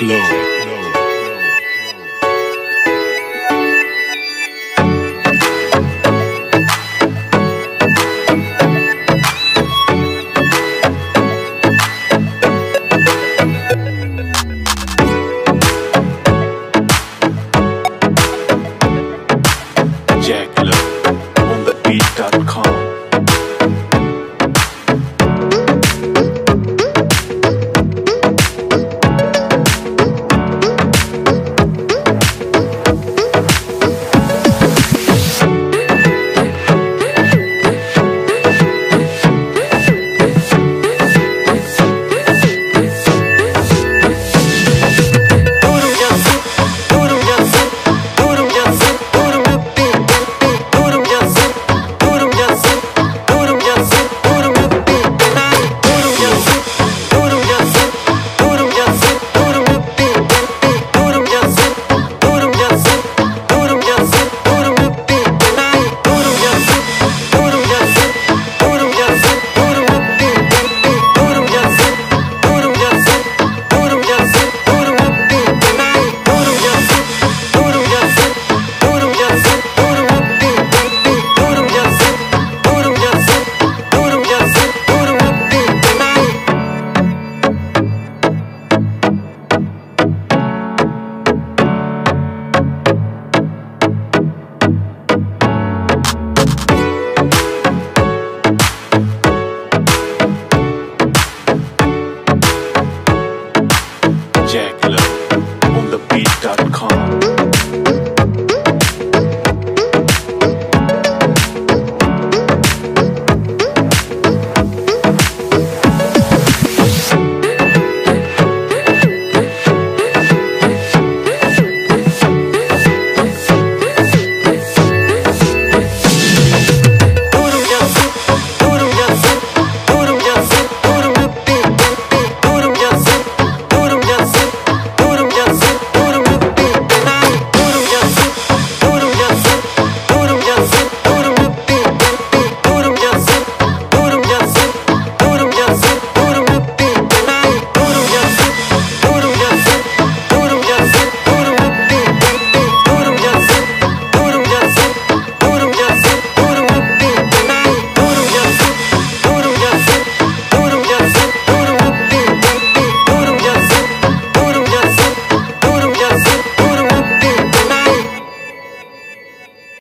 flow. Jack Lowe on the beat.com. Jack Love.